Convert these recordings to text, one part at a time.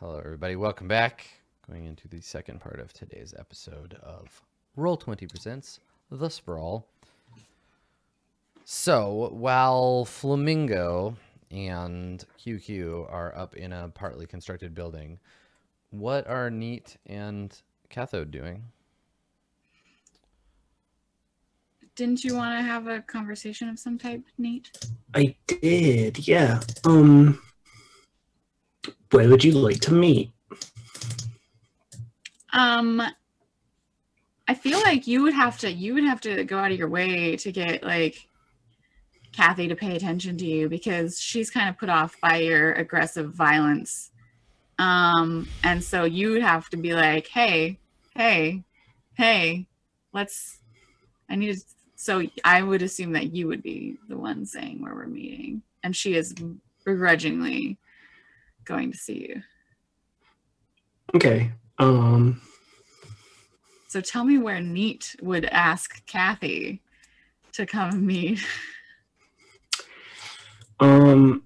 Hello, everybody. Welcome back. Going into the second part of today's episode of Roll20 Presents The Sprawl. So, while Flamingo and QQ are up in a partly constructed building, what are Neat and Cathode doing? Didn't you want to have a conversation of some type, Neat? I did, yeah. Um, where would you like to meet? Um, I feel like you would have to you would have to go out of your way to get like Kathy to pay attention to you because she's kind of put off by your aggressive violence. Um, and so you would have to be like, hey, hey, hey, let's. I need to. So I would assume that you would be the one saying where we're meeting, and she is begrudgingly going to see you. Okay. Um, So tell me where Neat would ask Kathy to come meet. um,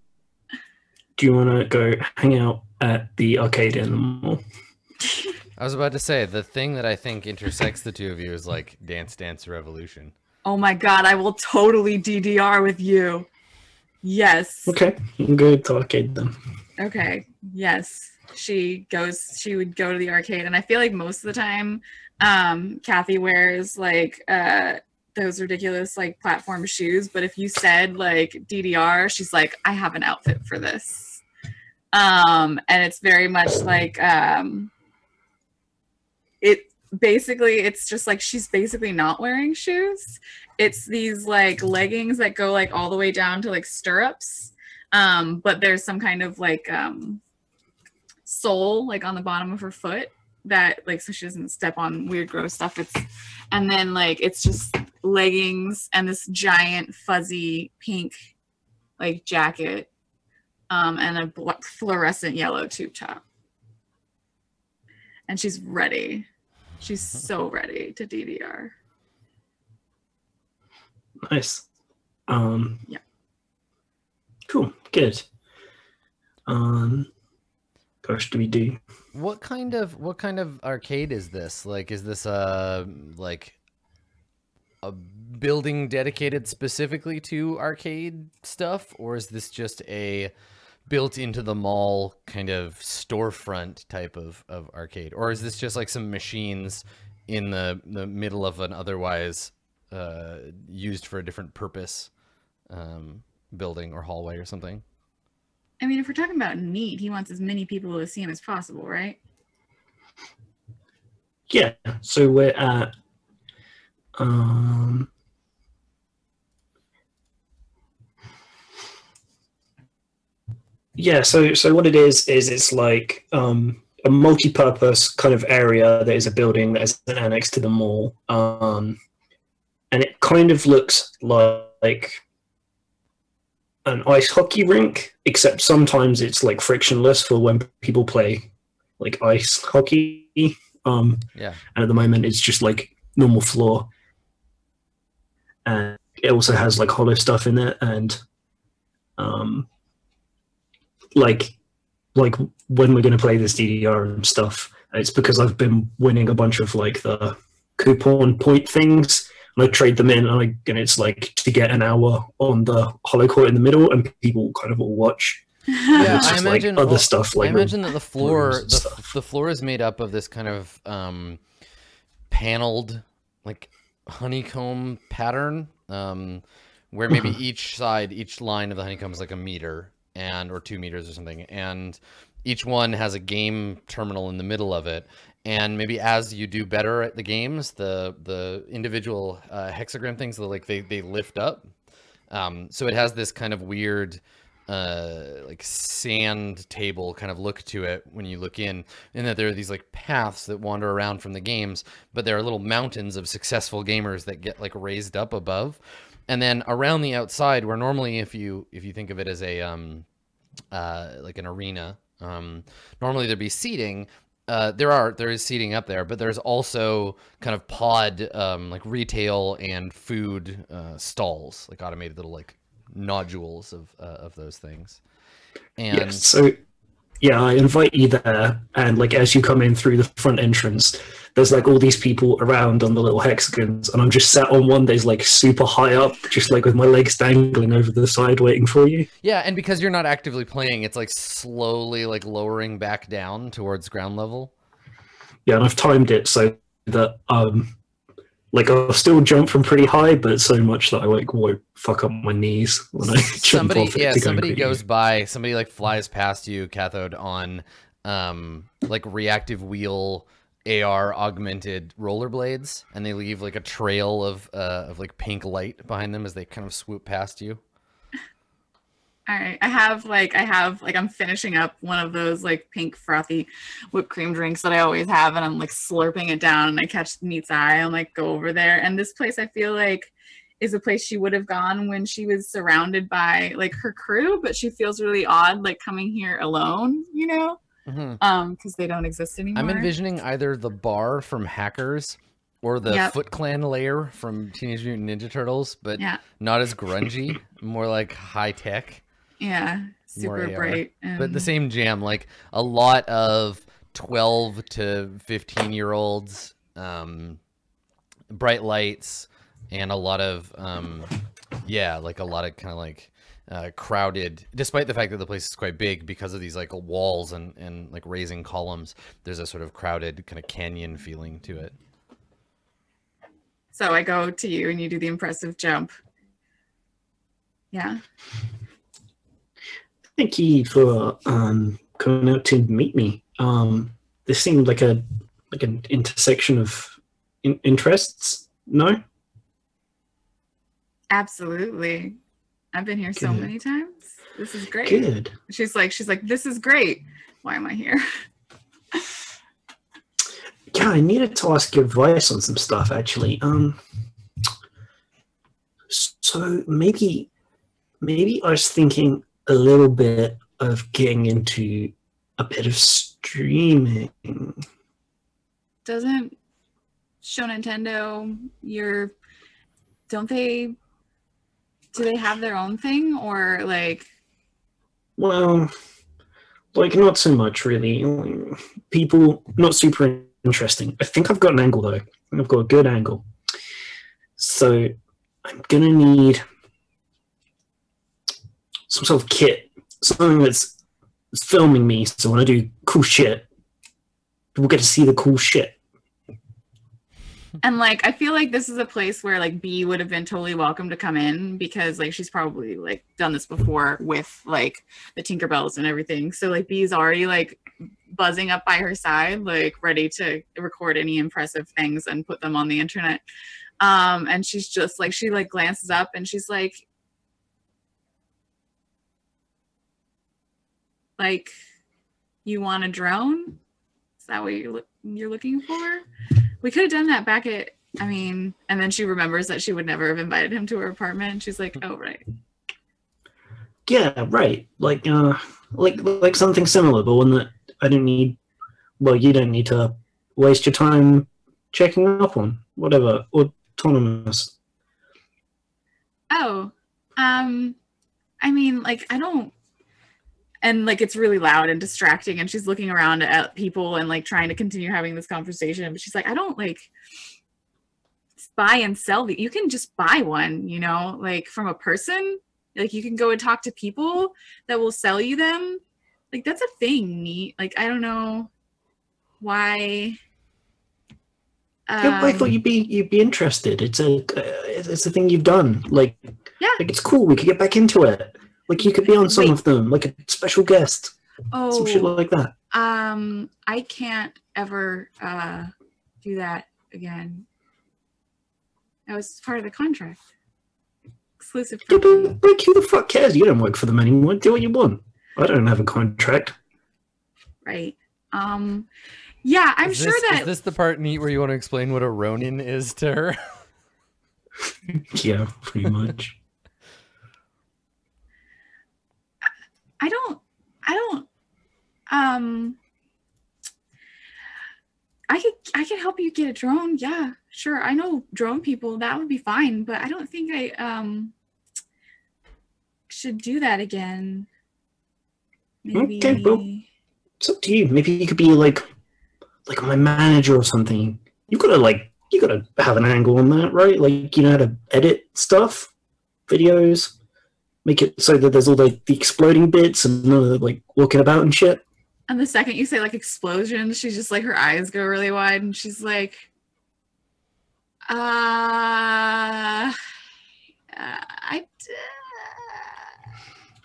do you want to go hang out at the arcade in the mall? I was about to say, the thing that I think intersects the two of you is like Dance Dance Revolution. Oh my god, I will totally DDR with you. Yes. Okay, you can go to arcade then. Okay. Yes. She goes she would go to the arcade and I feel like most of the time um Kathy wears like uh those ridiculous like platform shoes, but if you said like DDR, she's like I have an outfit for this. Um and it's very much like um it basically it's just like she's basically not wearing shoes. It's these like leggings that go like all the way down to like stirrups um but there's some kind of like um sole like on the bottom of her foot that like so she doesn't step on weird gross stuff. It's and then like it's just leggings and this giant fuzzy pink like jacket um and a bl- fluorescent yellow tube top. And she's ready. She's so ready to ddr Nice. Um, Yeah. Cool. Good. Um, gosh, do we do? What kind of what kind of arcade is this? Like, is this a like a building dedicated specifically to arcade stuff, or is this just a built into the mall kind of storefront type of, of arcade, or is this just like some machines in the the middle of an otherwise uh, used for a different purpose um, building or hallway or something? i mean if we're talking about Neat he wants as many people to see him as possible right Yeah. So we're at um Yeah, so so what it is is it's like um a multi-purpose kind of area that is a building that is an annex to the mall. Um and it kind of looks like an ice hockey rink, except sometimes it's like frictionless for when people play like ice hockey. Um Yeah. and at the moment it's just like normal floor and it also has like hollow stuff in it and um like like when we're going to play this ddr and stuff it's because i've been winning a bunch of like the coupon point things and i trade them in and, I, and it's like to get an hour on the hollow court in the middle and people kind of all watch. Yeah, it's I just like imagine other all- stuff like I imagine that the floor the, the floor is made up of this kind of um, paneled like honeycomb pattern um, where maybe each side each line of the honeycomb is like a meter and or two meters or something and each one has a game terminal in the middle of it and maybe as you do better at the games the the individual uh, hexagram things like they, they lift up. Um, so it has this kind of weird uh like sand table kind of look to it when you look in and that there are these like paths that wander around from the games but there are little mountains of successful gamers that get like raised up above. And then around the outside where normally if you if you think of it as a um uh like an arena um normally there'd be seating uh, there are there is seating up there, but there's also kind of pod um, like retail and food uh, stalls, like automated little like nodules of uh, of those things. And yeah, so yeah, I invite you there, and like as you come in through the front entrance, there's like all these people around on the little hexagons, and I'm just sat on one that's like super high up, just like with my legs dangling over the side, waiting for you. Yeah, and because you're not actively playing, it's like slowly like lowering back down towards ground level. Yeah, and I've timed it so that um, like I'll still jump from pretty high, but so much that I like won't fuck up my knees when I jump somebody off it yeah go somebody goes by somebody like flies past you cathode on um like reactive wheel ar augmented rollerblades and they leave like a trail of uh of like pink light behind them as they kind of swoop past you All right. I have like I have like I'm finishing up one of those like pink frothy whipped cream drinks that I always have and I'm like slurping it down and I catch Neat's eye and like go over there. And this place I feel like is a place she would have gone when she was surrounded by like her crew, but she feels really odd like coming here alone, you know? Mhm. Um, because they don't exist anymore. i'm envisioning either the bar from hackers or the Yep. foot clan lair from teenage mutant ninja turtles but Yeah. not as grungy more like high tech Yeah. Super bright. but the same jam like a lot of 12 to 15 year olds um bright lights and a lot of um yeah like a lot of kind of like uh, crowded despite the fact that the place is quite big because of these like walls and and like raising columns there's a sort of crowded kind of canyon feeling to it So I go to you and you do the impressive jump. Yeah. Thank you for um, coming out to meet me. Um, this seemed like a like an intersection of in- interests. No, Absolutely. I've been here so Good. many times. This is great. good. She's like, she's like, this is great. Why am I here? Yeah, I needed to ask your advice on some stuff actually. Um, so maybe maybe I was thinking a little bit of getting into a bit of streaming. Doesn't show Nintendo your don't they do they have their own thing or like Well, like not so much really. People not super interesting. I think I've got an angle though. I've got a good angle. So I'm gonna need some sort of kit, something that's filming me. So when I do cool shit, people get to see the cool shit. And like I feel like this is a place where like B would have been totally welcome to come in because like she's probably like done this before with like the Tinkerbells and everything. So like B's already like buzzing up by her side, like ready to record any impressive things and put them on the internet. Um, and she's just like she like glances up and she's like like you want a drone? Is that what you're look you're looking for? We could have done that back at I mean, and then she remembers that she would never have invited him to her apartment she's like, "Oh, right." Yeah, right. Like uh like like something similar, but one that I don't need well, you don't need to waste your time checking up on. Whatever. Autonomous. Oh, um, I mean, like, I don't, and like, it's really loud and distracting, and she's looking around at people and like trying to continue having this conversation, but she's like, I don't like buy and sell the, you can just buy one, you know, like from a person, like, you can go and talk to people that will sell you them. Like, that's a thing, neat. Like, I don't know why. yeah, I thought um, you'd be you'd be interested. It's a uh, it's a thing you've done. Like Yeah. like it's cool. We could get back into it. Like you could be on some Wait. of them, like a special guest, oh, some shit like that. Um, I can't ever uh do that again. That was part of the contract. Exclusive Yeah, but like, who the fuck cares? You don't work for them anymore. Do what you want. I don't have a contract. Right. Um yeah, I'm is sure this, that is this the part neat where you want to explain what a ronin is to her Yeah, pretty much. I don't I don't um I could I could help you get a drone. Yeah, sure. I know drone people. That would be fine, but I don't think I um should do that again. Maybe Okay, well- it's up to you. Maybe you could be like, like my manager or something. You gotta like, you gotta have an angle on that, right? Like, you know how to edit stuff, videos, make it so that there's all the, the exploding bits and uh, like walking about and shit. And the second you say like explosions, she's just like her eyes go really wide and she's like, uh, uh I.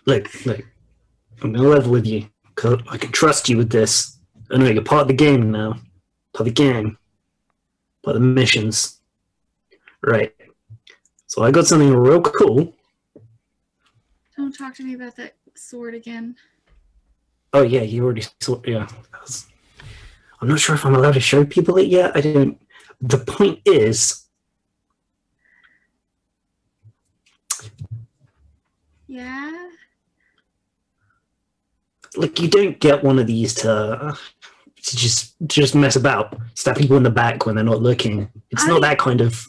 Look, look, I'm gonna level with you. 'cause I can trust you with this. I know you're part of the game now, part of the gang, part of the missions. Right. So I got something real cool. Don't talk to me about that sword again. Oh yeah, you already saw. Yeah, I'm not sure if I'm allowed to show people it yet. I don't. The point is, Yeah. like, you don't get one of these to, to just just mess about, stab people in the back when they're not looking. It's I- not that kind of.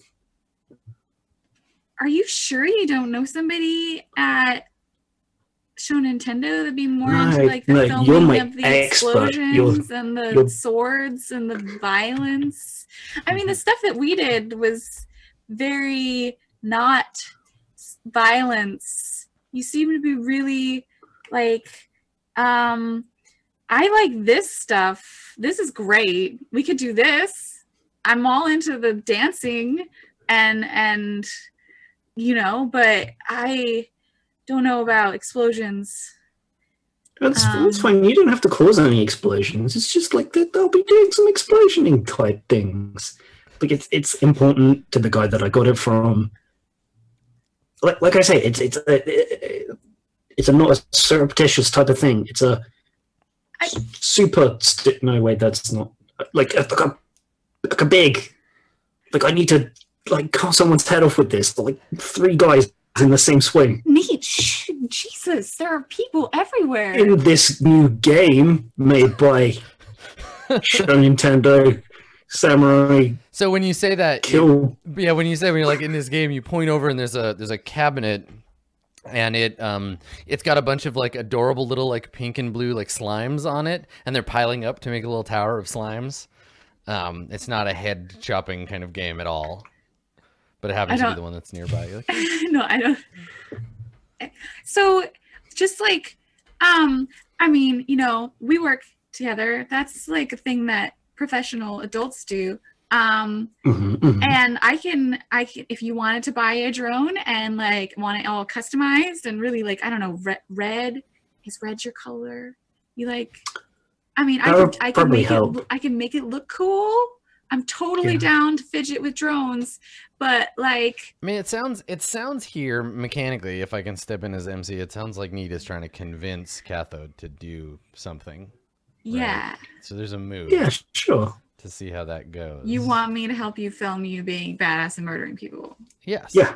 Are you sure you don't know somebody at Show Nintendo that'd be more into like the filming you're of the expert. You're- explosions and the you're- swords and the violence? I mean, the stuff that we did was very not violence. You seem to be really like um I like this stuff. This is great. We could do this. I'm all into the dancing and and you know, but I don't know about explosions. That's, that's Um, fine. You don't have to cause any explosions. It's just like that they'll be doing some explosioning type things. Like it's it's important to the guy that I got it from. Like, like I say, it's it's a, it's a not a surreptitious type of thing. It's a I- super. St- no, wait, that's not like a, like a like a big. Like I need to like cut someone's head off with this. Like three guys in the same swing. Neat. Shh, Jesus, there are people everywhere. in this new game made by Show Nintendo Samurai So when you say that, Kill. yeah, when you say when you're like in this game, you point over and there's a there's a cabinet, and it um it's got a bunch of like adorable little like pink and blue like slimes on it, and they're piling up to make a little tower of slimes. Um, it's not a head chopping kind of game at all, but it happens to be the one that's nearby. Like, no, I don't. So, just like, um, I mean, you know, we work together. That's like a thing that professional adults do. Um, Mhm, mhm. and I can, I can, if you wanted to buy a drone and like want it all customized and really like, I don't know, red, red is red your color? You like, I mean, I can, I can make help. it, I can make it look cool. I'm totally Yeah. down to fidget with drones, but like, I mean, it sounds it sounds here mechanically. If I can step in as MC, it sounds like Neat is trying to convince Cathode to do something. yeah. So there's a move Yeah, sure. to see how that goes. You want me to help you film you being badass and murdering people. Yes. Yeah.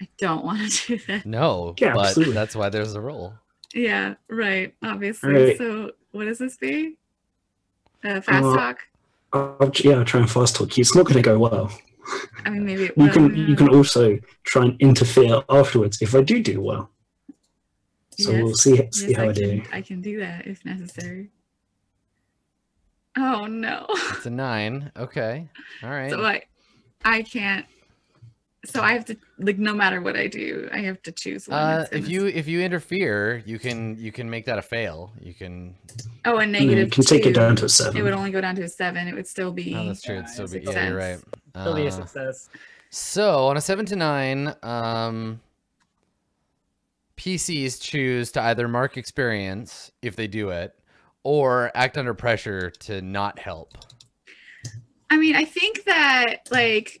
I don't want to do that. No, Yeah, but absolutely. that's why there's a role. Yeah, right. Obviously. Right. So, what does this be? Uh, fast Uh, talk. I'll, yeah, I'll try and fast talk you. It's not going to go well. I mean, maybe it You can you can also try and interfere afterwards if I do do well. So Yes, we'll see see Yes, how I I do. can, I can do that if necessary. Oh no! It's a nine. Okay. All right. So I, I can't. So I have to like no matter what I do, I have to choose one. uh, if you if you interfere, you can you can make that a fail. You can. oh a No, negative you can take it down to a seven. It would only go down to a seven. It would still be. Oh, that's true. Yeah, It'd still be. a Yeah, you're right. success. Still be a Uh, success. So on a seven to nine, um, PCs choose to either mark experience if they do it, or act under pressure to not help. I mean, I think that like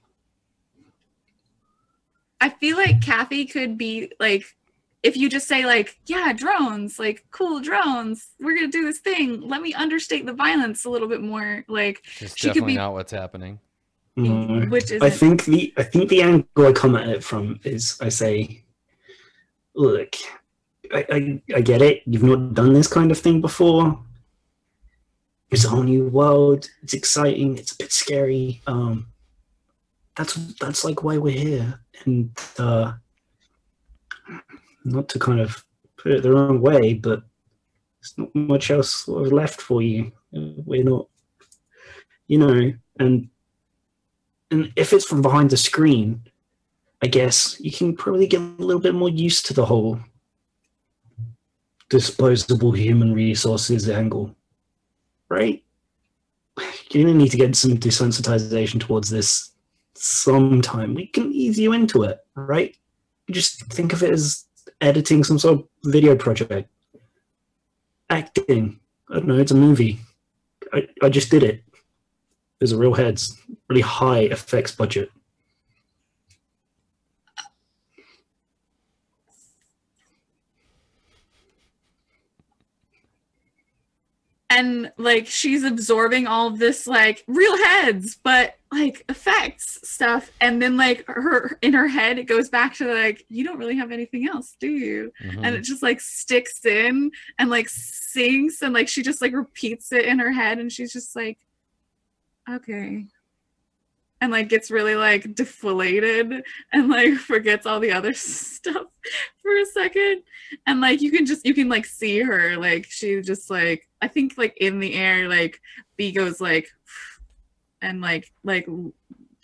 I feel like Kathy could be like if you just say like, yeah, drones, like cool drones, we're gonna do this thing. Let me understate the violence a little bit more, like Just She could be- not what's happening. No. which is I think the I think the angle I come at it from is I say, look, I, I, I get it. You've not done this kind of thing before. It's a whole new world. It's exciting. It's a bit scary. Um, that's that's like why we're here. And uh, not to kind of put it the wrong way, but There's not much else sort of left for you. We're not, you know, and and if it's from behind the screen, I guess you can probably get a little bit more used to the whole disposable human resources angle, right? You're gonna need to get some desensitization towards this sometime. We can ease you into it, right? Just think of it as editing some sort of video project. Acting. I don't know, it's a movie. I, I just did it. There's a real heads, really high effects budget. And like she's absorbing all of this like real heads but like effects stuff. And then like her in her head it goes back to like you don't really have anything else do you? Mhm. and it just like sticks in and like sinks and like she just like repeats it in her head and she's just like okay and like gets really like deflated and like forgets all the other stuff for a second. And like you can just you can like see her like she just like i think like in the air like b goes like and like like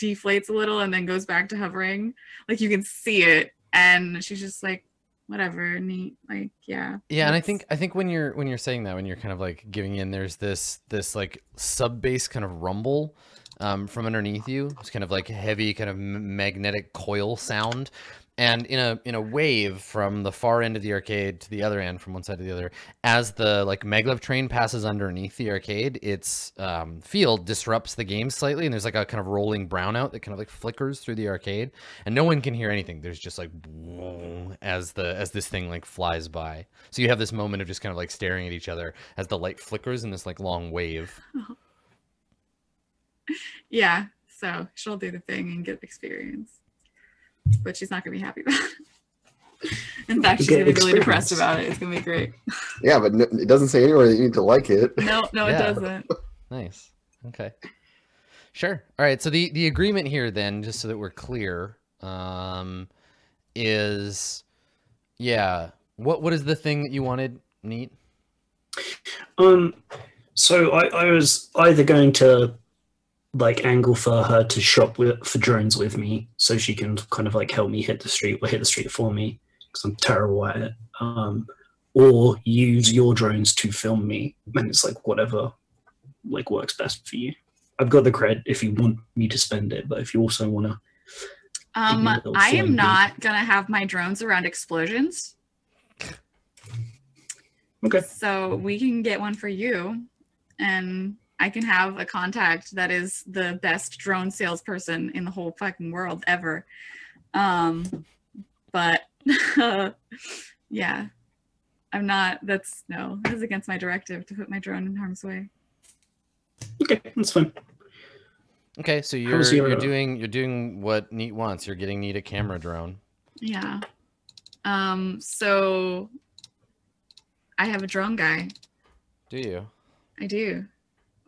deflates a little and then goes back to hovering. Like you can see it and she's just like whatever neat like yeah. Yeah, and I think I think when you're when you're saying that when you're kind of like giving in, there's this this like sub bass kind of rumble um, from underneath you. It's kind of like heavy kind of magnetic coil sound, and in a in a wave from the far end of the arcade to the other end, from one side to the other, as the like maglev train passes underneath the arcade, its um, field disrupts the game slightly, and there's like a kind of rolling brownout that kind of like flickers through the arcade, and no one can hear anything. There's just like as the as this thing like flies by. So you have this moment of just kind of like staring at each other as the light flickers in this like long wave. yeah so she'll do the thing and get experience but she's not gonna be happy about it in fact she's gonna be really depressed about it it's gonna be great Yeah, but n- it doesn't say anywhere that you need to like it. no no it doesn't Nice. Okay. Sure. All right. So the the agreement here then, just so that we're clear, um, is yeah. What what is the thing that you wanted? Neat. Um, so I, I was either going to like angle for her to shop with for drones with me, so she can kind of like help me hit the street or hit the street for me because I'm terrible at it. Um, or use your drones to film me, and it's like whatever like works best for you. I've got the cred if you want me to spend it, but if you also want to, um me a little i am not gonna have my drones around explosions okay, so we can get one for you and i can have a contact that is the best drone salesperson in the whole fucking world ever um but yeah i'm not that's no that's against my directive to put my drone in harm's way okay, that's fine. Okay. So you're your- you're doing you're doing what Neat wants. You're getting Neat a camera drone. yeah um so i have a drone guy Do you? i do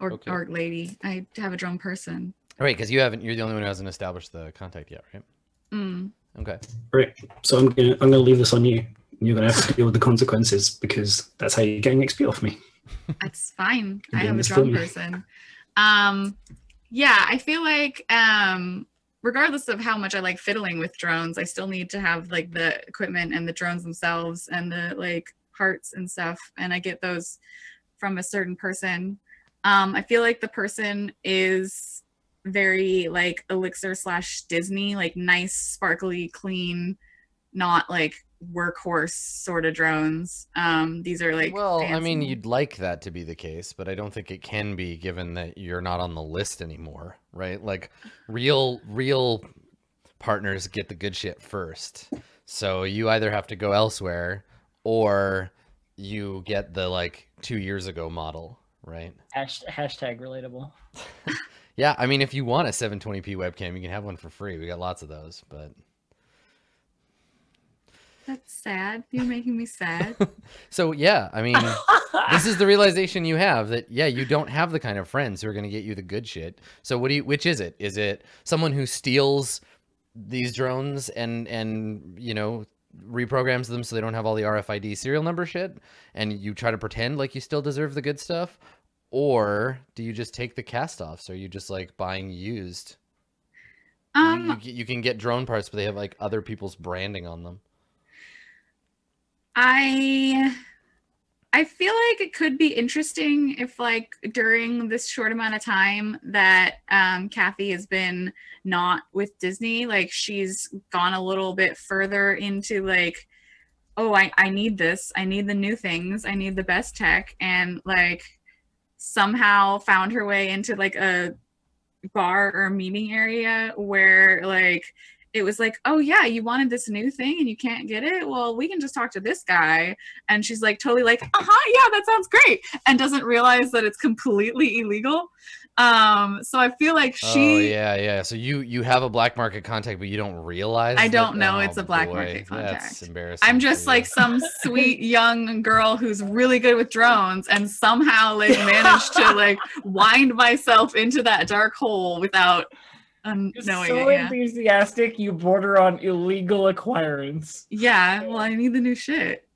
or Okay. or lady i have a drone person Right, because you haven't. You're the only one who hasn't established the contact yet, right? mm. Okay. Right. So I'm gonna I'm gonna leave this on you. You're gonna have to deal with the consequences because that's how you're getting XP off me. That's fine. I Doing have a this for drone person. Um, yeah, I feel like um, regardless of how much I like fiddling with drones, I still need to have like the equipment and the drones themselves and the like parts and stuff, and I get those from a certain person. Um, I feel like the person is very like elixir slash Disney, like nice, sparkly, clean, not like workhorse sort of drones. Um, these are like well, I mean, you'd like that to be the case, but I don't think it can be given that you're not on the list anymore, right? Like real real partners get the good shit first. So you either have to go elsewhere or you get the like 2 years ago model, right? Hash, hashtag relatable. Yeah, I mean if you want a 720p webcam, you can have one for free. We got lots of those, but That's sad. You're making me sad. So yeah, I mean this is the realization you have that yeah you don't have the kind of friends who are going to get you the good shit so what do you which is it is it someone who steals these drones and and you know reprograms them so they don't have all the RFID serial number shit, and you try to pretend like you still deserve the good stuff, or do you just take the cast offs? Are you just like buying used? Um, you, you can get drone parts, but they have like other people's branding on them. I I feel like it could be interesting if like during this short amount of time that um Kathy has been not with Disney, like she's gone a little bit further into like oh I, I need this. I need the new things. I need the best tech. And like somehow found her way into like a bar or meeting area where like it was like, oh yeah, you wanted this new thing and you can't get it. Well, we can just talk to this guy. And she's like totally like, uh huh, yeah, that sounds great, and doesn't realize that it's completely illegal. Um, so I feel like she. oh she. yeah, yeah. So you you have a black market contact, but you don't realize. I don't know oh, it's a black boy, market That's contact. embarrassing. I'm just like some sweet young girl who's really good with drones and somehow like managed to like wind myself into that dark hole without um, You're knowing so it. Yeah. enthusiastic, you border on illegal acquirance. yeah, well, I need the new shit.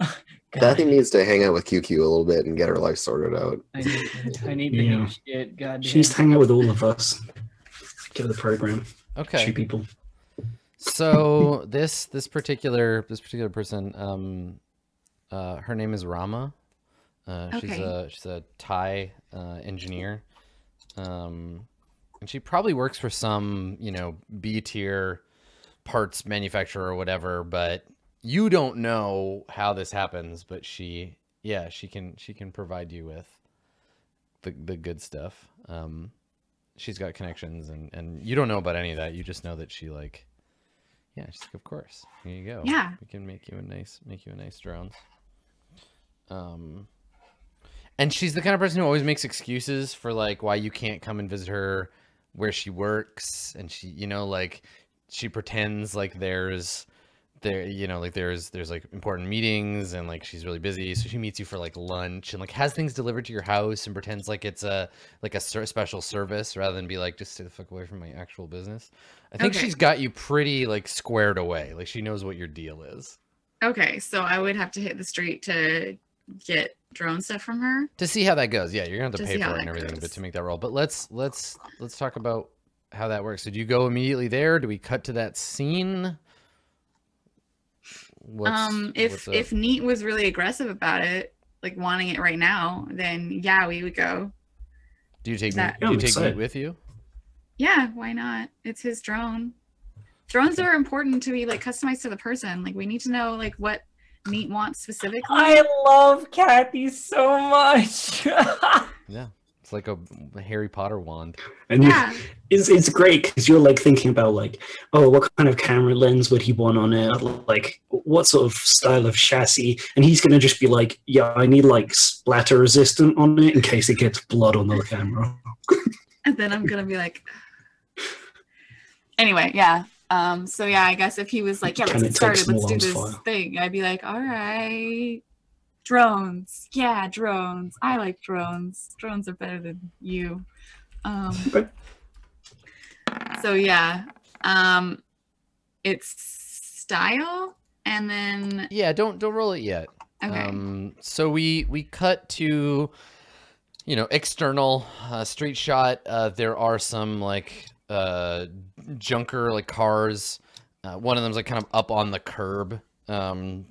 Kathy needs to hang out with QQ a little bit and get her life sorted out. I need, I need the Yeah. new shit. God She needs to hang out with all of us. Get the program. okay. Shoot people. So this this particular this particular person, um, uh, her name is Rama. Uh, she's a she's a Thai uh, engineer, um, and she probably works for some you know B tier parts manufacturer or whatever. But you don't know how this happens. But she, yeah, she can she can provide you with the the good stuff. Um, she's got connections, and and you don't know about any of that. You just know that she like. Yeah, she's like, of course. Here you go. Yeah. we can make you a nice, make you a nice drone. Um, and she's the kind of person who always makes excuses for like why you can't come and visit her where she works, and she, you know, like she pretends like there's there, you know, like there's there's like important meetings, and like she's really busy, so she meets you for like lunch, and like has things delivered to your house, and pretends like it's a like a special service rather than be like just stay the fuck away from my actual business. I think Okay. she's got you pretty like squared away. Like she knows what your deal is. Okay, so I would have to hit the street to get drone stuff from her. To see how that goes, yeah, you're gonna have to To pay for it and that everything, but to make that roll. But let's let's let's talk about how that works. Did you go immediately there? Do we cut to that scene? What's, um, if what's if Neat was really aggressive about it, like wanting it right now, then yeah, we would go. do you take that- me, do you I'm take me with you? Yeah, why not? It's his drone. Drones are important to be like customized to the person. Like we need to know like what Neat wants specifically. I love Kathy so much. Yeah, it's like a Harry Potter wand. And you- yeah, it's it's great because you're like thinking about like, oh, what kind of camera lens would he want on it? Like, what sort of style of chassis? And he's gonna just be like, yeah, I need like splatter resistant on it in case it gets blood on the camera. and then I'm gonna be like. Anyway, yeah. Um. So yeah, I guess if he was like, yeah, let's get started. Let's do this fire? thing. I'd be like, all right, drones. Yeah, drones. I like drones. Drones are better than you. Um. Okay. So yeah. Um. It's style, and then Yeah, don't don't roll it yet. okay. Um, so we we cut to, you know, external uh, street shot. Uh, there are some like uh, junker like cars. Uh, one of them's like kind of up on the curb, um,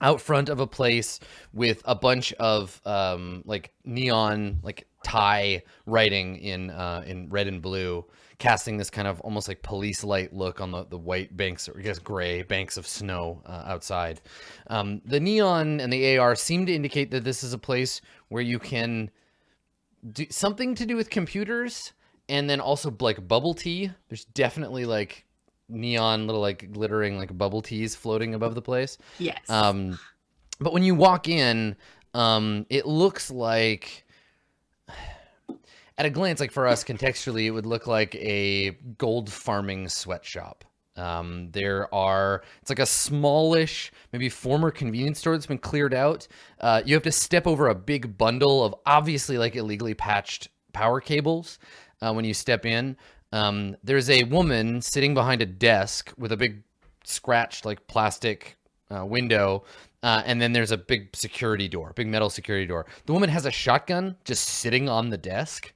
out front of a place with a bunch of um, like neon like Thai writing in uh, in red and blue, casting this kind of almost like police light look on the, the white banks or I guess gray banks of snow uh, outside. Um, the neon and the AR seem to indicate that this is a place where you can do something to do with computers and then also like bubble tea. There's definitely like neon little like glittering like bubble teas floating above the place. yes. Um, but when you walk in, um, it looks like, at a glance, like for us contextually, it would look like a gold farming sweatshop. Um, there are, it's like a smallish, maybe former convenience store that's been cleared out. Uh, you have to step over a big bundle of obviously like illegally patched power cables uh, when you step in. Um, there's a woman sitting behind a desk with a big scratched like plastic uh, window. Uh, and then there's a big security door, big metal security door. The woman has a shotgun just sitting on the desk,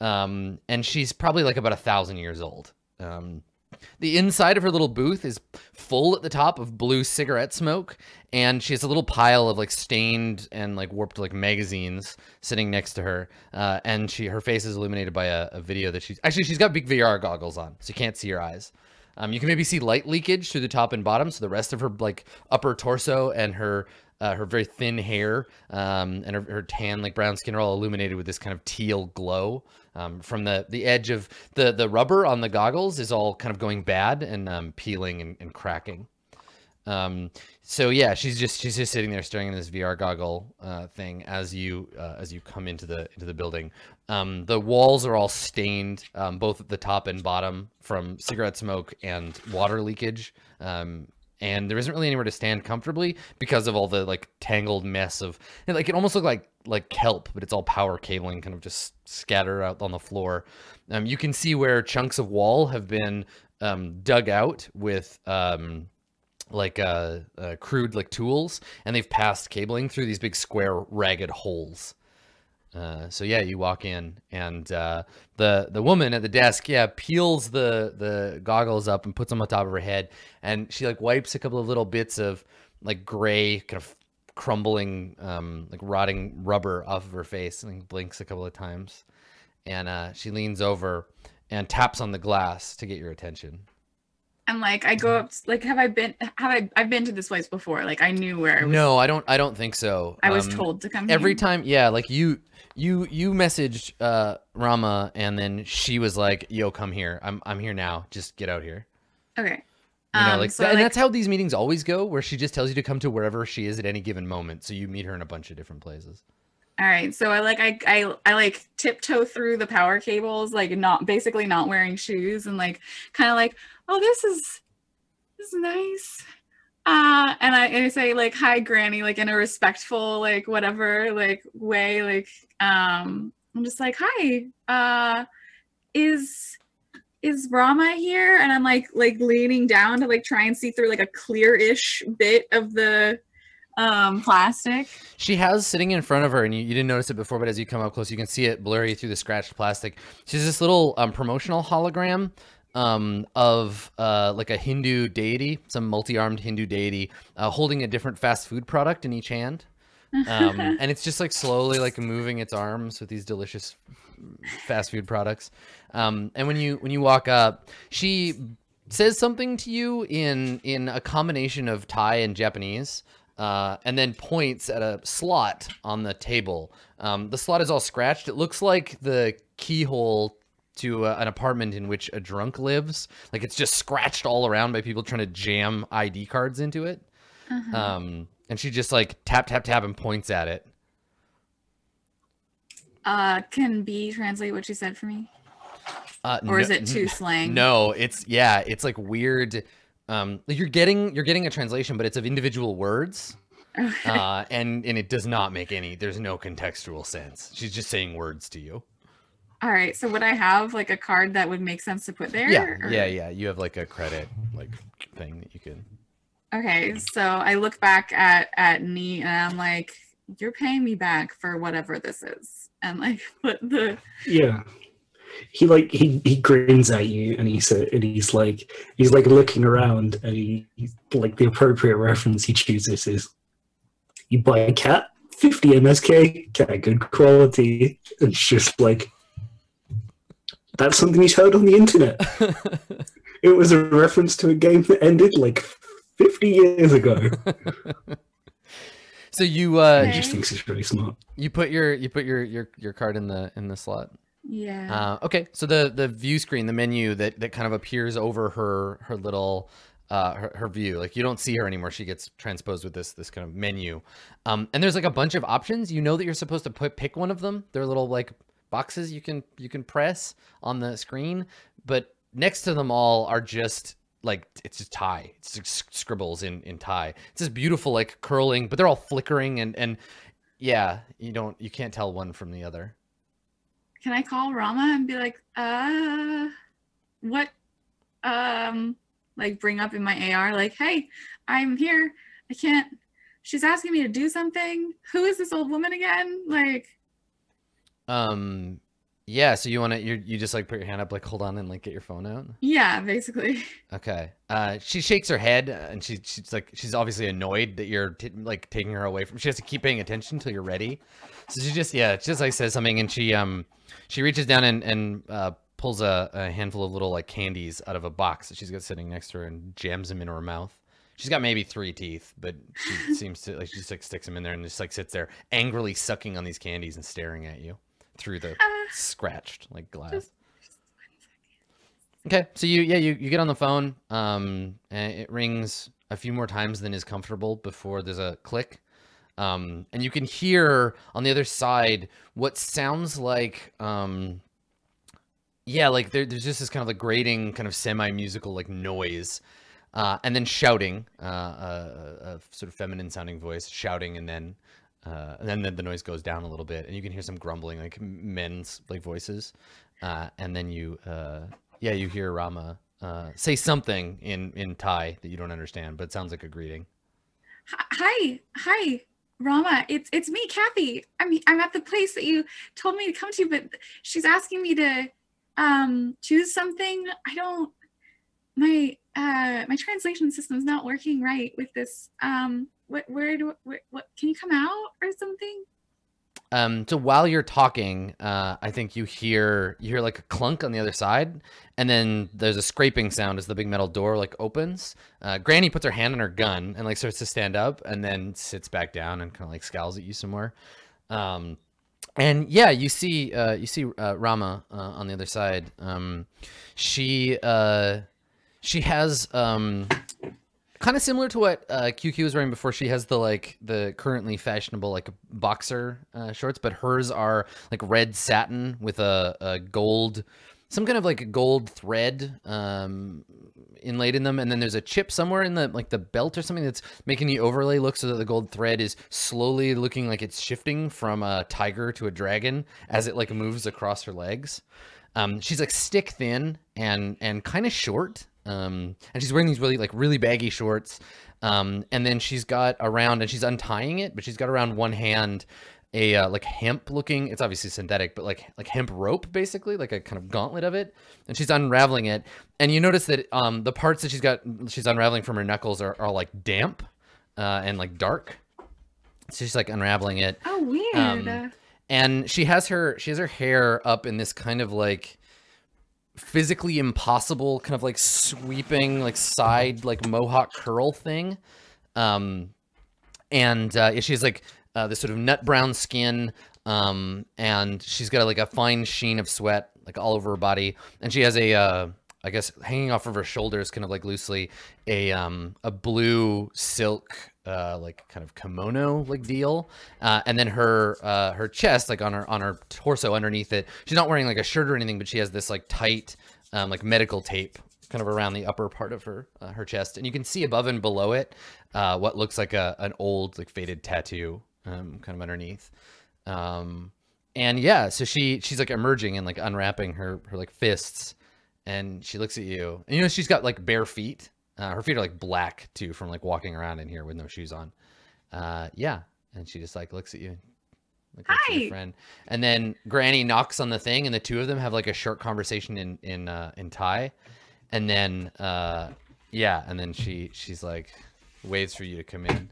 um, and she's probably like about a thousand years old. Um, the inside of her little booth is full at the top of blue cigarette smoke, and she has a little pile of like stained and like warped like magazines sitting next to her. Uh, and she her face is illuminated by a, a video that she's actually she's got big VR goggles on, so you can't see her eyes. Um, you can maybe see light leakage through the top and bottom, so the rest of her like upper torso and her uh, her very thin hair um, and her, her tan like brown skin are all illuminated with this kind of teal glow um, from the the edge of the the rubber on the goggles is all kind of going bad and um, peeling and, and cracking. Um, so yeah, she's just she's just sitting there staring at this VR goggle uh, thing as you uh, as you come into the into the building. Um, the walls are all stained, um, both at the top and bottom, from cigarette smoke and water leakage. Um, and there isn't really anywhere to stand comfortably because of all the like tangled mess of and, like it almost looked like like kelp, but it's all power cabling kind of just scattered out on the floor. Um, you can see where chunks of wall have been um, dug out with um, like uh, uh, crude like tools, and they've passed cabling through these big square ragged holes. Uh, so yeah, you walk in, and uh, the the woman at the desk, yeah, peels the the goggles up and puts them on top of her head, and she like wipes a couple of little bits of like gray kind of crumbling, um, like rotting rubber off of her face, and blinks a couple of times, and uh, she leans over and taps on the glass to get your attention. And like I go up, like have I been? Have I? I've been to this place before. Like I knew where. I was, No, I don't. I don't think so. I was Um, told to come. every here. time yeah like you you you messaged uh rama and then she was like yo come here i'm i'm here now just get out here Okay. You know Um, like so, and like- that's how these meetings always go where she just tells you to come to wherever she is at any given moment. So you meet her in a bunch of different places. All right, so I like I I I like tiptoe through the power cables, like not basically not wearing shoes, and like kind of like, oh, this is this is nice. Uh, and I, and I say like, hi, Granny, like in a respectful, like whatever, like way, like um, I'm just like, hi, uh, is is Rama here? And I'm like like leaning down to like try and see through like a clear-ish bit of the um plastic. she has sitting in front of her and you, you didn't notice it before but as you come up close you can see it blurry through the scratched plastic she's this little um, promotional hologram um, of uh, like a hindu deity some multi-armed hindu deity uh, holding a different fast food product in each hand um, and it's just like slowly like moving its arms with these delicious fast food products. Um, and when you when you walk up she says something to you in in a combination of thai and japanese uh, and then points at a slot on the table. Um, the slot is all scratched. It looks like the keyhole to uh, an apartment in which a drunk lives. Like it's just scratched all around by people trying to jam id cards into it. Uh-huh. um, and she just like tap tap tap and points at it. Uh, can B translate what she said for me, Uh, or is no- it too slang? No, it's yeah, it's like weird. Um, you're getting you're getting a translation, but it's of individual words, Okay. uh, and and it does not make any. There's no contextual sense. She's just saying words to you. All right. So would I have like a card that would make sense to put there? Yeah, or- yeah, yeah. You have like a credit like thing that you can. Okay. So I look back at at Nee and I'm like, "You're paying me back for whatever this is," and like put the Yeah. He like he, he grins at you and he said and he's like he's like looking around and he he's, like the appropriate reference he chooses is you buy a cat 50 MSK cat good quality and it's just like that's something he's heard on the internet. It was a reference to a game that ended like 50 years ago. so you uh He just thinks it's really smart. you put your you put your your your card in the in the slot. yeah. Uh, okay, so the the view screen, the menu that that kind of appears over her her little uh, her, her view, like you don't see her anymore. She gets transposed with this this kind of menu, um, and there's like a bunch of options. You know that you're supposed to put pick one of them. They're little like boxes you can you can press on the screen, but next to them all are just like it's just Thai. It's just scribbles in in Thai. It's this beautiful like curling, but they're all flickering and and yeah, you don't you can't tell one from the other. Can I call Rama and be like, "Uh, what, um, like bring up in my AR, like, hey, I'm here. I can't. She's asking me to do something. Who is this old woman again? Like, Um, yeah. So you want to you you just like put your hand up, like hold on, and like get your phone out. yeah, basically. Okay. Uh, she shakes her head, uh, and she she's like she's obviously annoyed that you're like taking her away from. She has to keep paying attention until you're ready. So she just yeah, she just like says something, and she um she reaches down and and uh, pulls a, a handful of little like candies out of a box that she's got sitting next to her and jams them into her mouth. She's got maybe three teeth, but she seems to like she just like sticks them in there and just like sits there angrily sucking on these candies and staring at you through the Uh, scratched like glass. Just- Okay, so you yeah you, you get on the phone, um, and it rings a few more times than is comfortable before there's a click, um, and you can hear on the other side what sounds like um, yeah like there, there's just this kind of like grating kind of semi musical like noise, uh, and then shouting, uh, a, a sort of feminine sounding voice shouting, and then uh, and then the, noise goes down a little bit, and you can hear some grumbling like men's like voices, uh, and then you uh, yeah, you hear Rama uh, say something in in Thai that you don't understand, but it sounds like a greeting. Hi, hi, Rama. It's it's me, Kathy. I'm I'm at the place that you told me to come to, but she's asking me to um choose something. I don't my uh my translation system's not working right with this. Um what where do where, what can you come out or something? Um, so while you're talking, uh, I think you hear you hear like a clunk on the other side, and then there's a scraping sound as the big metal door like opens. Uh, Granny puts her hand on her gun and like starts to stand up, and then sits back down and kind of like scowls at you some more. Um, and yeah, you see uh, you see uh, Rama uh, on the other side. Um, she uh, she has um, kind of similar to what uh, QQ was wearing before. She has the like the currently fashionable like boxer uh, shorts, but hers are like red satin with a, a gold, some kind of like gold thread um, inlaid in them, and then there's a chip somewhere in the like the belt or something that's making the overlay look so that the gold thread is slowly looking like it's shifting from a tiger to a dragon as it like moves across her legs. Um, she's like stick thin and and kind of short. Um, and she's wearing these really like really baggy shorts. Um, and then she's got around and she's untying it, but she's got around one hand a uh, like hemp looking. It's obviously synthetic, but like like hemp rope basically, like a kind of gauntlet of it. And she's unraveling it. And you notice that um, the parts that she's got she's unraveling from her knuckles are, are like damp uh, and like dark. So she's like unraveling it Oh, weird. Um, and she has her she has her hair up in this kind of like physically impossible kind of like sweeping like side like mohawk curl thing. Um and uh she has like uh this sort of nut brown skin um and she's got like a fine sheen of sweat like all over her body. And she has a uh I guess hanging off of her shoulders, kind of like loosely, a um a blue silk uh like kind of kimono like deal, uh, and then her uh her chest like on her on her torso underneath it. She's not wearing like a shirt or anything, but she has this like tight um like medical tape kind of around the upper part of her uh, her chest, and you can see above and below it uh what looks like a an old like faded tattoo um kind of underneath. Um and yeah, so she she's like emerging and like unwrapping her her like fists and she looks at you and you know she's got like bare feet uh, her feet are like black too from like walking around in here with no shoes on. Uh yeah. And she just like looks at you. Like at your friend. And then granny knocks on the thing and the two of them have like a short conversation in in uh in thai. And then uh yeah. And then she she's like waits for you to come in.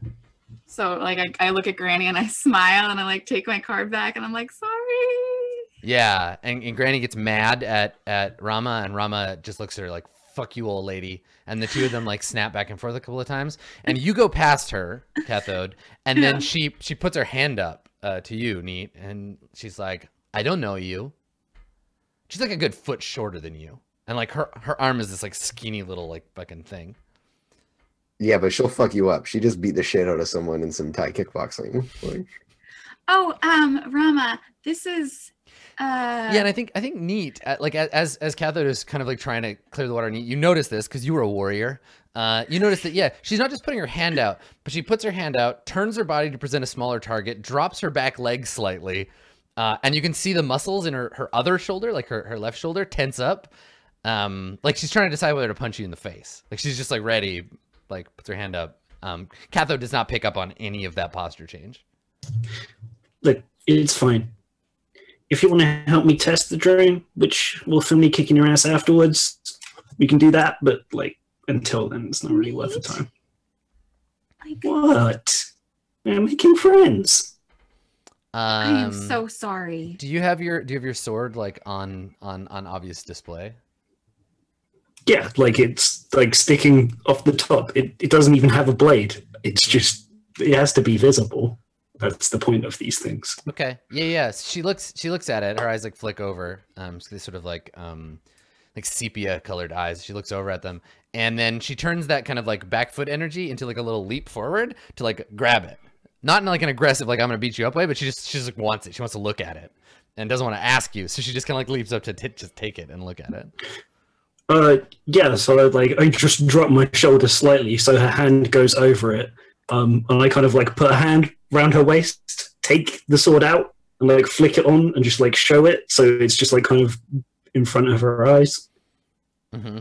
So like I, I look at Granny and I smile and I like take my card back and I'm like, sorry. Yeah, and, and Granny gets mad at at Rama, and Rama just looks at her like "fuck you, old lady," and the two of them like snap back and forth a couple of times, and you go past her, Cathode, and then Yeah. she she puts her hand up uh, to you, Neat, and she's like, "I don't know you." She's like a good foot shorter than you, and like her her arm is this like skinny little like fucking thing. Yeah, but she'll fuck you up. She just beat the shit out of someone in some Thai kickboxing. Like, Oh, um, Rama, this is uh yeah, and I think I think neat. uh, Like as as Cathode is kind of like trying to clear the water. Neat, you notice this because you were a warrior. Uh, you notice that yeah, she's not just putting her hand out, but she puts her hand out, turns her body to present a smaller target, drops her back leg slightly, uh, and you can see the muscles in her her other shoulder, like her her left shoulder, tense up. Um, like she's trying to decide whether to punch you in the face. Like she's just like ready, like puts her hand up. Um, Catho does not pick up on any of that posture change. Look, it's fine. If you want to help me test the drone, which will film me kicking your ass afterwards, we can do that. But like until then, it's not really worth the time. Like, What? We're making friends. Um, I am so sorry. Do you have your Do you have your sword like on on on obvious display? Yeah, like it's like sticking off the top. It it doesn't even have a blade. It's just it has to be visible. That's the point of these things. Okay. Yeah, yeah. She looks she looks at it. Her eyes like flick over. Um, so they sort of like um like sepia colored eyes. She looks over at them and then she turns that kind of like back foot energy into like a little leap forward to like grab it. Not in like an aggressive like I'm gonna beat you up way, but she just she just like wants it. She wants to look at it and doesn't want to ask you. So she just kind of like leaps up to t- just take it and look at it. Uh, yeah. So I, like I just drop my shoulder slightly, so her hand goes over it. Um, and I kind of like put a hand round her waist, take the sword out, and like flick it on, and just like show it. So it's just like kind of in front of her eyes, Mm-hmm.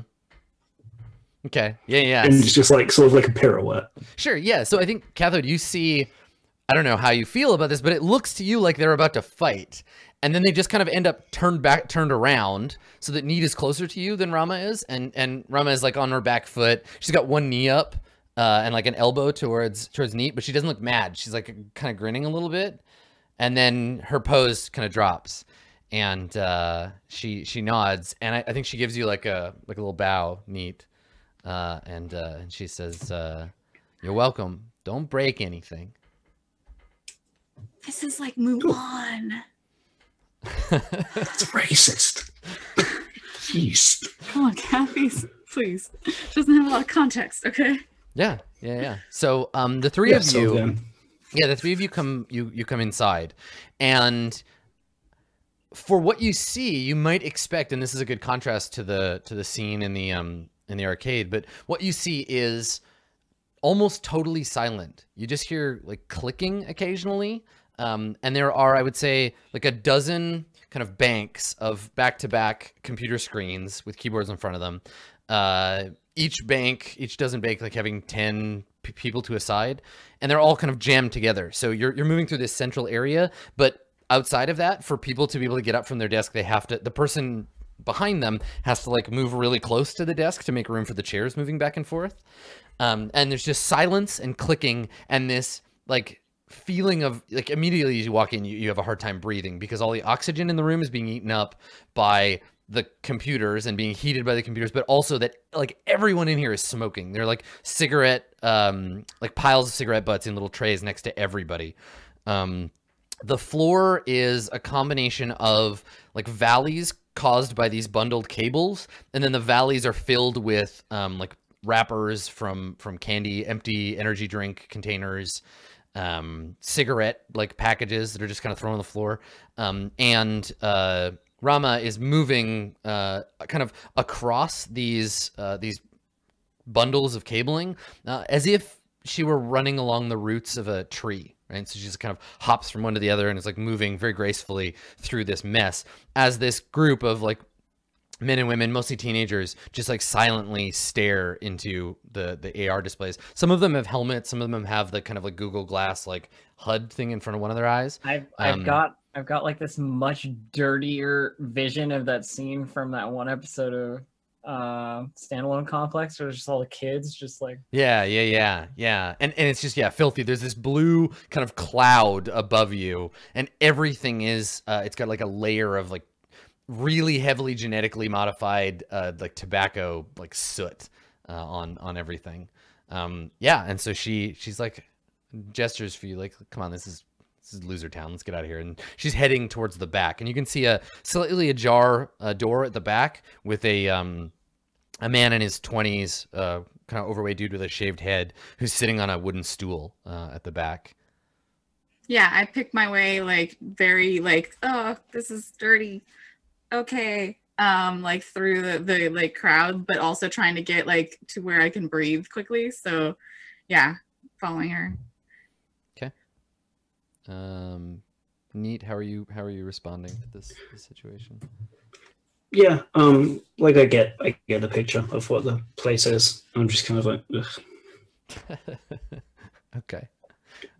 Okay. Yeah, yeah. and it's just like sort of like a pirouette. Sure, yeah. So I think, Cathode, you see, I don't know how you feel about this, but it looks to you like they're about to fight. And then they just kind of end up turned back, turned around, so that Neat is closer to you than Rama is, and and Rama is like on her back foot. She's got one knee up, uh, and like an elbow towards towards Neat, but she doesn't look mad. She's like kind of grinning a little bit, and then her pose kind of drops, and uh, she she nods, and I, I think she gives you like a like a little bow, Neat, uh, and uh, and she says, uh, "You're welcome. Don't break anything." This is like Mulan. That's racist. Jeez. Come on, Kathy's please. She doesn't have a lot of context, okay? Yeah, yeah, yeah. So, um, the three Yeah, of so you, then- yeah, the three of you come, you you come inside, and for what you see, you might expect, and this is a good contrast to the to the scene in the um in the arcade, but what you see is almost totally silent. You just hear like clicking occasionally. Um, and there are, I would say, like a dozen kind of banks of back to back computer screens with keyboards in front of them. Uh, each bank, each dozen bank, like having 10 people to a side, and they're all kind of jammed together. So you're, you're moving through this central area, but outside of that, for people to be able to get up from their desk, they have to, the person behind them has to like move really close to the desk to make room for the chairs moving back and forth. Um, and there's just silence and clicking and this like feeling of like immediately as you walk in, you, you have a hard time breathing because all the oxygen in the room is being eaten up by the computers and being heated by the computers, but also that like everyone in here is smoking. They're like cigarette, um, like piles of cigarette butts in little trays next to everybody. Um, the floor is a combination of like valleys caused by these bundled cables, and then the valleys are filled with um, like wrappers from from candy, empty energy drink containers, um, cigarette like packages that are just kind of thrown on the floor, um, and uh, Rama is moving uh, kind of across these uh, these bundles of cabling uh, as if she were running along the roots of a tree right? So she just kind of hops from one to the other and is like moving very gracefully through this mess as this group of like men and women mostly teenagers just like silently stare into the the ar displays. Some of them have helmets. Some of them have the kind of like google glass like hud thing in front of one of their eyes. I've I've Um, got I've got like this much dirtier vision of that scene from that one episode of uh standalone complex where just all the kids just like Yeah, yeah, yeah, yeah. And and it's just yeah, filthy. There's this blue kind of cloud above you, and everything is uh it's got like a layer of like really heavily genetically modified uh like tobacco like soot uh, on on everything. Um yeah, and so she she's like gestures for you like come on, this is this is loser town. Let's get out of here. And she's heading towards the back, and you can see a slightly ajar uh, door at the back with a um a man in his 20s, uh, kind of overweight dude with a shaved head, who's sitting on a wooden stool uh, at the back. Yeah, I pick my way like very like, oh, this is dirty. Okay. Um, like through the, the like crowd, but also trying to get like to where I can breathe quickly. So yeah, following her. Um, neat. How are you? How are you responding to this, this situation? yeah, um, like I get, I get the picture of what the place is. I'm just kind of like, ugh. okay.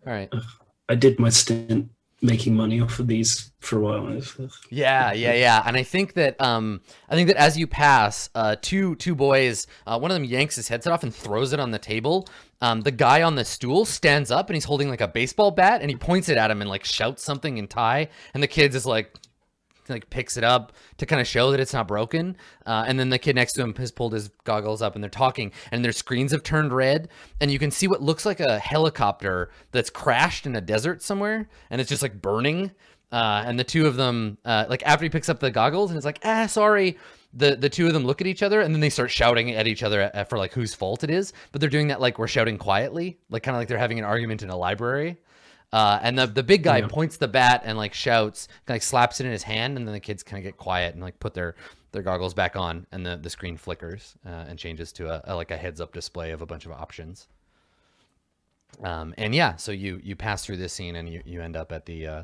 All right. I did my stint making money off of these for a while. Yeah, yeah, yeah. And I think that um I think that as you pass, uh two two boys, uh one of them yanks his headset off and throws it on the table. Um the guy on the stool stands up and he's holding like a baseball bat and he points it at him and like shouts something in Thai and the kids is like like picks it up to kind of show that it's not broken. Uh, and then the kid next to him has pulled his goggles up and they're talking and their screens have turned red and you can see what looks like a helicopter that's crashed in a desert somewhere and it's just like burning. Uh, and the two of them, uh, like after he picks up the goggles and it's like, ah, sorry. The, the two of them look at each other and then they start shouting at each other at, for like whose fault it is. But they're doing that like we're shouting quietly, like kind of like they're having an argument in a library. Uh, and the the big guy Yeah. points the bat and like shouts, like slaps it in his hand, and then the kids kind of get quiet and like put their their goggles back on, and the the screen flickers uh, and changes to a, a like a heads up display of a bunch of options. Um, and yeah, so you you pass through this scene and you you end up at the uh,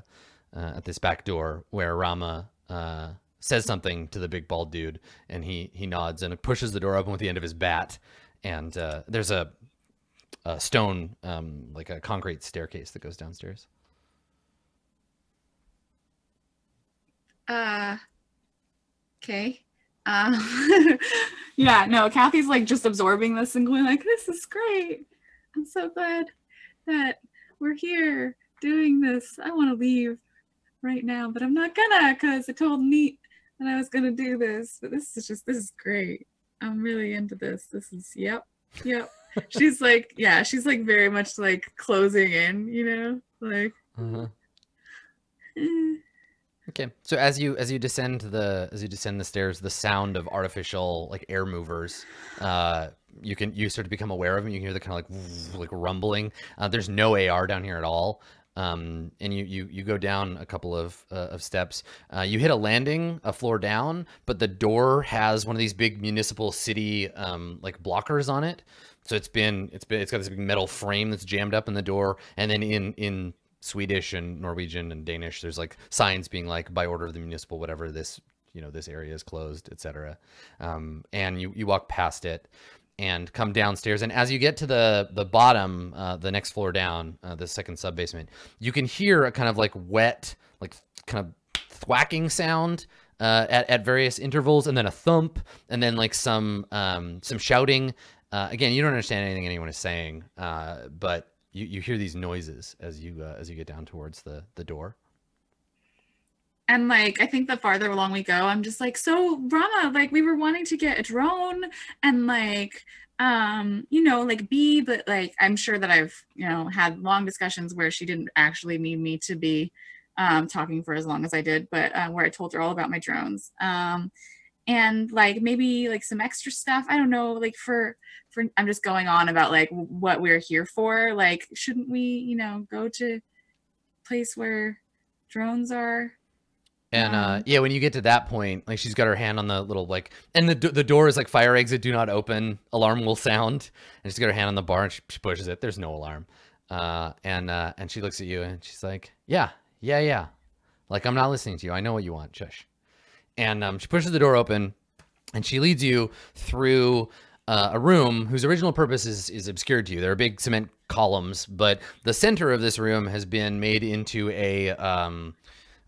uh, at this back door where Rama uh, says something to the big bald dude, and he he nods and pushes the door open with the end of his bat, and uh, there's a a stone, um, like a concrete staircase that goes downstairs. Uh, okay. Um, yeah, no, Kathy's like just absorbing this and going like, this is great. I'm so glad that we're here doing this. I want to leave right now, but I'm not gonna because I told Neat that I was gonna do this. But this is just, this is great. I'm really into this. This is, yep, yep. She's like, yeah, she's like very much like closing in, you know, like, eh. Okay, so as you as you descend the as you descend the stairs, the sound of artificial like air movers, uh, you can you start to become aware of them. You can hear the kind of like like rumbling. Uh, there's no AR down here at all. Um, and you you you go down a couple of uh, of steps. Uh, you hit a landing, a floor down, but the door has one of these big municipal city um, like blockers on it. So it's been it's been it's got this big metal frame that's jammed up in the door, and then in in Swedish and Norwegian and Danish, there's like signs being like by order of the municipal, whatever this you know this area is closed, etc. Um, and you you walk past it and come downstairs, and as you get to the the bottom, uh, the next floor down, uh, the second sub basement, you can hear a kind of like wet, like kind of thwacking sound uh, at at various intervals, and then a thump, and then like some um, some shouting. Uh, again, you don't understand anything anyone is saying, uh, but you, you hear these noises as you uh, as you get down towards the the door. And like, I think the farther along we go, I'm just like, so Rama, like, we were wanting to get a drone and like, um, you know, like be, but like, I'm sure that I've, you know, had long discussions where she didn't actually need me to be um, talking for as long as I did, but uh, where I told her all about my drones. Um, and like maybe like some extra stuff. I don't know, like for for I'm just going on about like what we're here for. Like, shouldn't we, you know, go to place where drones are? And uh, yeah, when you get to that point, like she's got her hand on the little like, and the the door is like fire exit, do not open, alarm will sound, and she's got her hand on the bar and she, she pushes it. There's no alarm, uh, and uh, and she looks at you and she's like, yeah, yeah, yeah, like I'm not listening to you. I know what you want. Shush. And um, she pushes the door open, and she leads you through uh, a room whose original purpose is is obscured to you. There are big cement columns, but the center of this room has been made into a um,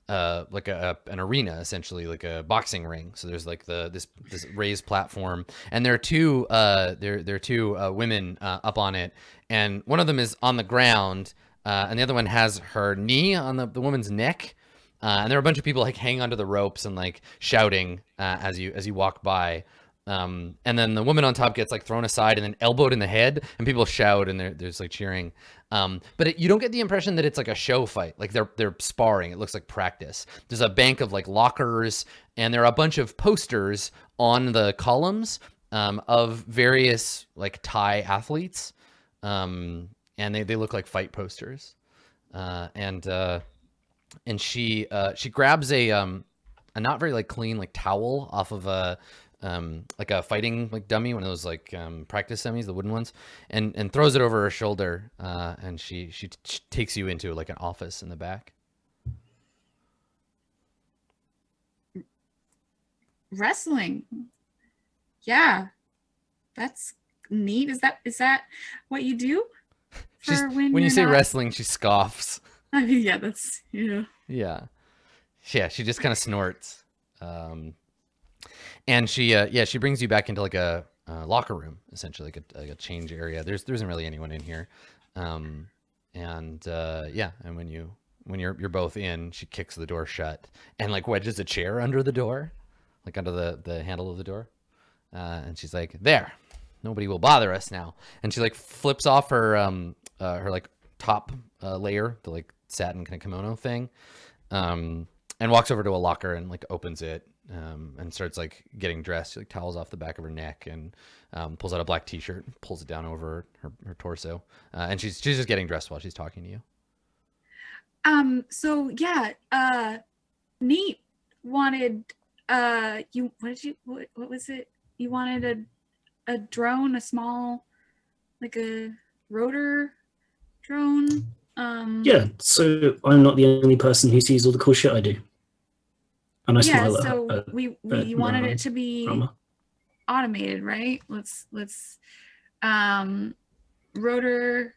uh, like a, an arena essentially like a boxing ring. So there's like the this this raised platform. And there are two uh there there are two uh, women uh, up on it. And one of them is on the ground uh, and the other one has her knee on the, the woman's neck. Uh, and there are a bunch of people like hanging onto the ropes and like shouting uh, as you as you walk by um, and then the woman on top gets like thrown aside and then elbowed in the head and people shout and there's like cheering. Um, but it, you don't get the impression that it's like a show fight. Like they're they're sparring. It looks like practice. There's a bank of like lockers and there are a bunch of posters on the columns um, of various like thai athletes. Um, and they, they look like fight posters. Uh, and uh, and she uh, she grabs a um a not very like clean like towel off of a um like a fighting like dummy one of those like um practice semis the wooden ones and and throws it over her shoulder uh and she she, she takes you into like an office in the back wrestling. Yeah, that's neat. Is that is that what you do? For when when you say not- wrestling, she scoffs. I mean, yeah, that's yeah. Yeah. Yeah, she just kind of snorts. Um, and she, uh, yeah, she brings you back into like a, locker room, essentially, like a, like a change area. There's, there isn't really anyone in here. Um, and uh, yeah, and when you, when you're, you're both in, she kicks the door shut and like wedges a chair under the door, like under the, the handle of the door. Uh, and she's like, there, nobody will bother us now. And she like flips off her, um, uh, her like top uh, layer, the like satin kind of kimono thing um, and walks over to a locker and like opens it um, and starts like getting dressed. She like towels off the back of her neck and um, pulls out a black T-shirt, pulls it down over her, her torso, uh, and she's she's just getting dressed while she's talking to you. Um. So yeah. Uh, neat. Wanted. Uh. You. What did you? What, what was it? You wanted a, a drone, a small, like a rotor drone. Um. Yeah, so I'm not the only person who sees all the cool shit I do. And I Yeah. So we we wanted it to be Rama. automated, right? Let's let's. Um, rotor,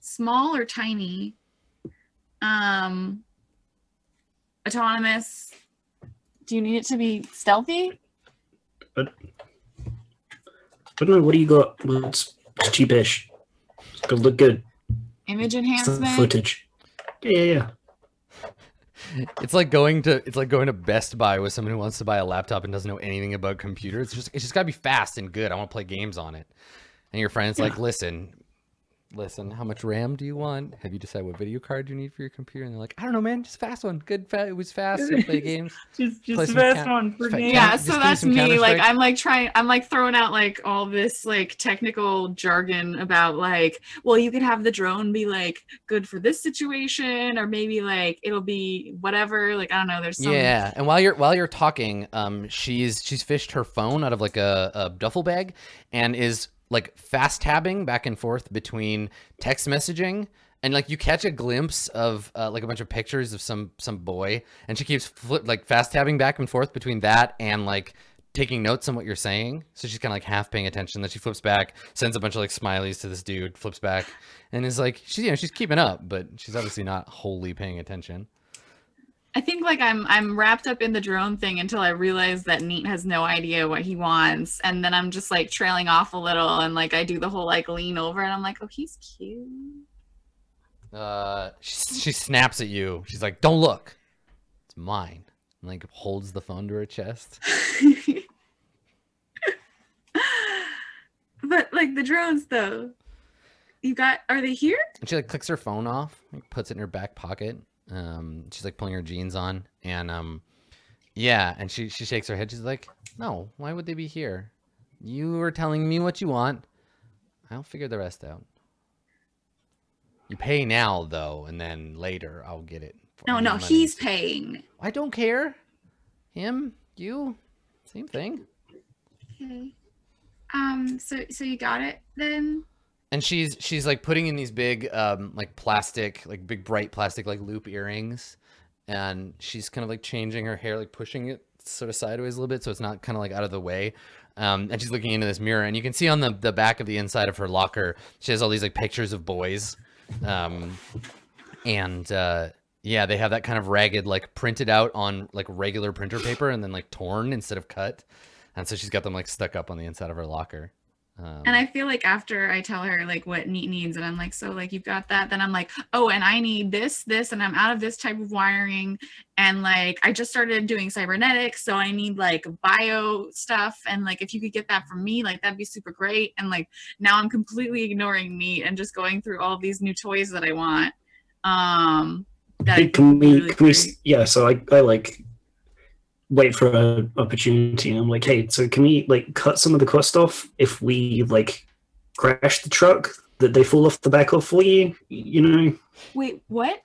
small or tiny. Um. Autonomous. Do you need it to be stealthy? I don't know, what do you got? What's cheapish? It's gonna look good. Image Some enhancement. footage. Yeah, yeah, yeah. It's like going to it's like going to Best Buy with someone who wants to buy a laptop and doesn't know anything about computers. It's just it's just gotta be fast and good. I want to play games on it. And your friend's like, listen, listen, how much RAM do you want? Have you decided what video card you need for your computer? And they're like, I don't know, man, just fast one. Good, fa- it was fast. I'll play games. Just just some fast cat- one for fa- games. yeah, just so that's me. Like I'm like trying I'm like throwing out like all this like technical jargon about like, well, you could have the drone be like good for this situation, or maybe like it'll be whatever. Like I don't know, there's some Yeah, and while you're while you're talking, um, she's she's fished her phone out of like a, a duffel bag, and is like fast tabbing back and forth between text messaging and like you catch a glimpse of uh, like a bunch of pictures of some some boy, and she keeps flip like fast tabbing back and forth between that and like taking notes on what you're saying. So she's kind of like half paying attention. Then she flips back, sends a bunch of like smileys to this dude, flips back, and is like she's you know she's keeping up, but she's obviously not wholly paying attention. I think like I'm I'm wrapped up in the drone thing until I realize that Neat has no idea what he wants, and then I'm just like trailing off a little, and like I do the whole like lean over, and I'm like, oh, he's cute. Uh, she, she snaps at you. She's like, "Don't look, it's mine." And like holds the phone to her chest. but like the drones though, you got are they here? And she like clicks her phone off, like puts it in her back pocket. Um, she's like pulling her jeans on, and um, yeah, and she she shakes her head. She's like, "No, why would they be here? You were telling me what you want. I'll figure the rest out. You pay now though, and then later I'll get it." No, no, money." he's paying. I don't care. Him, you, same thing. Okay. Um. So so you got it then? And she's she's like putting in these big um like plastic like big bright plastic like loop earrings. And she's kind of like changing her hair like pushing it sort of sideways a little bit so it's not kind of like out of the way. Um and she's looking into this mirror. And you can see on the the back of the inside of her locker she has all these like pictures of boys. Um and uh yeah they have that kind of ragged like printed out on like regular printer paper and then like torn instead of cut. And so she's got them like stuck up on the inside of her locker um, And I feel like after I tell her like what Neat needs, and I'm like, so like you've got that, then I'm like, oh, and I need this, this, and I'm out of this type of wiring, and like I just started doing cybernetics, so I need like bio stuff, and like if you could get that for me, like that'd be super great. And like now I'm completely ignoring Neat and just going through all these new toys that I want. Um, that Hey, can we, really can we, yeah, so I, I like wait for an opportunity and I'm like, hey, so can we like cut some of the cost off if we like crash the truck that they fall off the back of for you? You know? wait, what?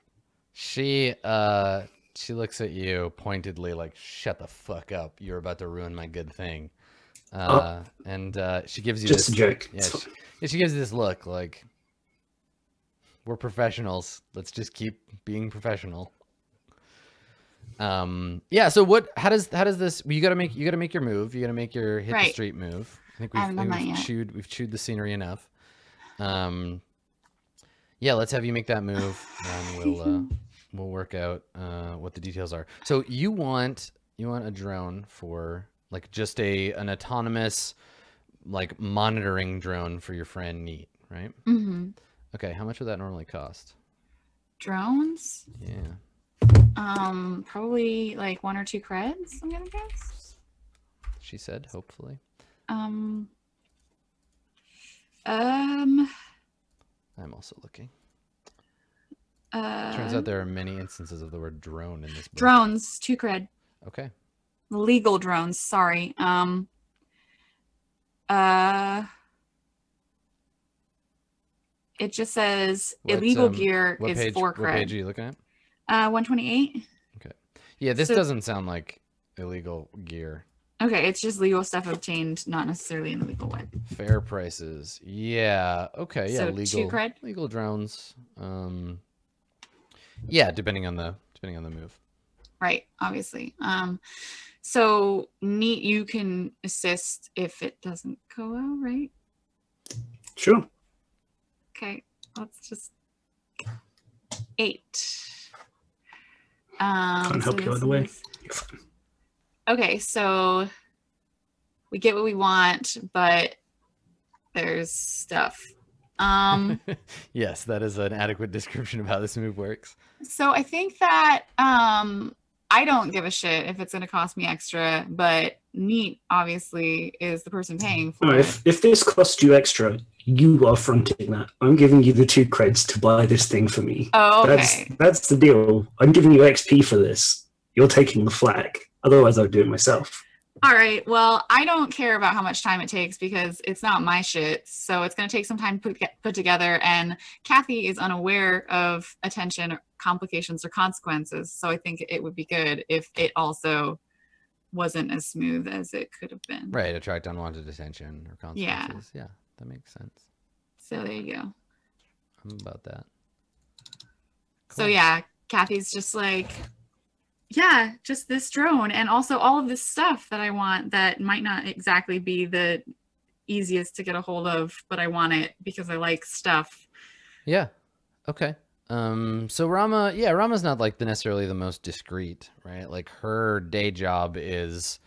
She uh she looks at you pointedly like shut the fuck up. You're about to ruin my good thing. Uh and uh she gives you Just a joke. yeah, she, yeah, she gives you this look like we're professionals. Let's just keep being professional. Um, yeah. So what? How does how does this? You got to make you got to make your move. You got to make your hit the street move. I think we've, I think we've chewed we've chewed the scenery enough. Um, yeah. Let's have you make that move, and we'll uh, we'll work out uh, what the details are. So you want you want a drone for like just a an autonomous like monitoring drone for your friend Neat, right? Mm-hmm. Okay. How much would that normally cost? Drones. Yeah. Um, probably like one or two creds. I'm gonna guess. She said, hopefully. Um. Um. I'm also looking. Uh, Turns out there are many instances of the word drone in this book. drones. Two cred. Okay. Legal drones. Sorry. Um. Uh. It just says What, illegal um, gear is page, four what page are you looking at? Uh, one twenty eight. Yeah, this So- doesn't sound like illegal gear. Okay, it's just legal stuff obtained, not necessarily in a legal way. Fair prices. Yeah. Okay. Yeah. So, two legal. cred? Legal drones. Um. Yeah, depending on the depending on the move. Right, obviously. Um, so neat, you can assist if it doesn't go well, right? Sure. Okay, let's just eight. Um, Can't help so you either way. is- Okay, so we get what we want, but there's stuff. Um, yes, that is an adequate description of how this move works. so I think that um, I don't give a shit if it's going to cost me extra, but neat obviously is the person paying for No, it. if, if this costs you extra, you are fronting that. I'm giving you the two creds to buy this thing for me. Oh, That's okay. that's the deal. I'm giving you XP for this. You're taking the flag. Otherwise, I'd do it myself. All right. Well, I don't care about how much time it takes because it's not my shit. So it's going to take some time to put, put together. And Kathy is unaware of attention, or complications, or consequences. So I think it would be good if it also wasn't as smooth as it could have been. Right. Attract unwanted attention or consequences. Yeah. yeah That makes sense. So there you go. I'm about that. So yeah, Kathy's just like, yeah, just this drone and also all of this stuff that I want that might not exactly be the easiest to get a hold of, but I want it because I like stuff. Yeah. Okay. Um. So Rama, yeah, Rama's not like the necessarily the most discreet, right? Like her day job is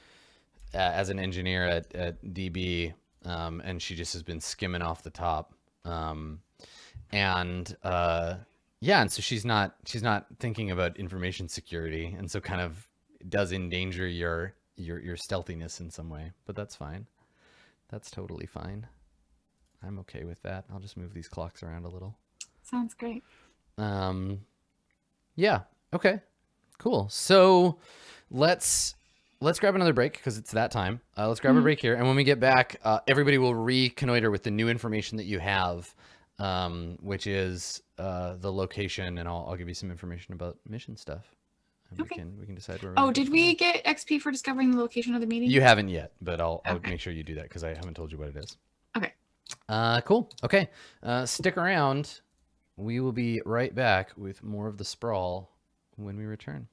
uh, as an engineer at at DB, um, and she just has been skimming off the top. Um, and uh, yeah, and so she's not she's not thinking about information security, and so kind of does endanger your your your stealthiness in some way. But that's fine. That's totally fine. I'm okay with that. I'll just move these clocks around a little. Sounds great. Um, yeah. Okay. Cool. So let's let's grab another break because it's that time. Uh, let's grab a Mhm. break here, and when we get back, uh, everybody will reconnoiter with the new information that you have, um, which is uh, the location, and I'll, I'll give you some information about mission stuff. And Okay. We can we can decide where. we're Oh, did we get XP for discovering the location of the meeting? You haven't yet, but I'll I'll make sure you do that because I haven't told you what it is. Okay. Uh, cool. Okay. Uh, stick around. We will be right back with more of the sprawl when we return.